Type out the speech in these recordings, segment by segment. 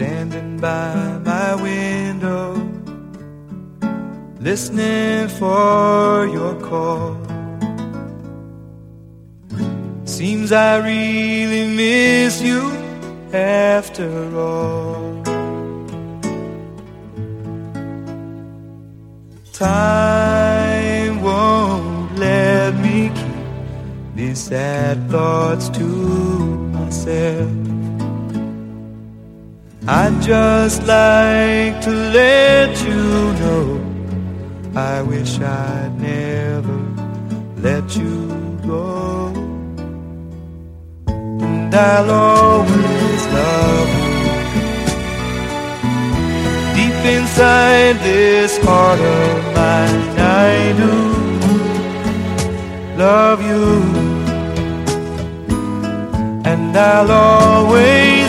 standing by my window, listening for your call. Seems I really miss you after all. Time won't let me keep these sad thoughts to myself. I'd just like to let you know I wish I'd never let you go. And I'll always love you. Deep inside this heart of mine, I do love you. And I'll always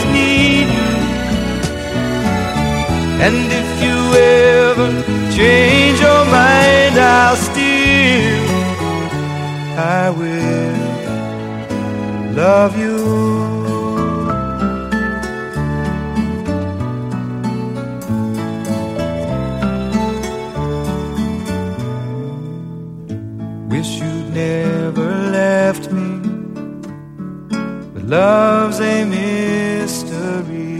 And if you ever change your mind, I'll still, I will love you. Wish you'd never left me, but love's a mystery.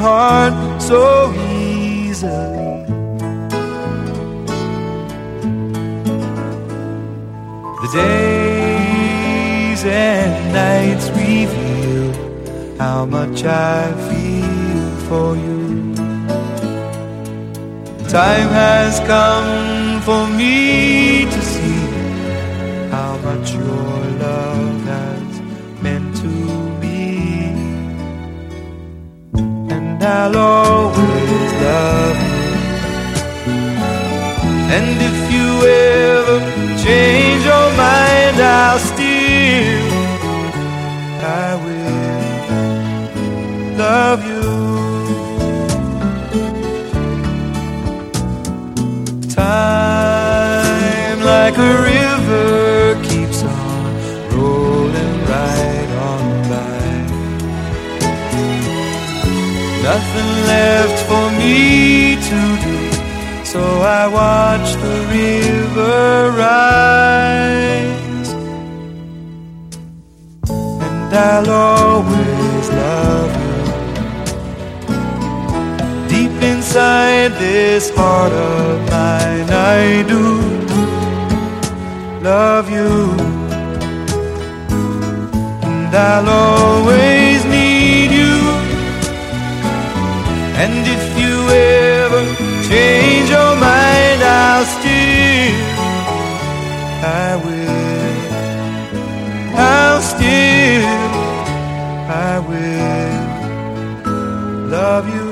Heart so easily. The days and nights reveal how much I feel for you. Time has come for me to see how much your love And Nothing left for me to do, so I watch the river rise. And I'll always love you deep inside this heart of mine. I do love you, and I'll And if you ever change your mind, I'll still, I will, I'll still, I will love you.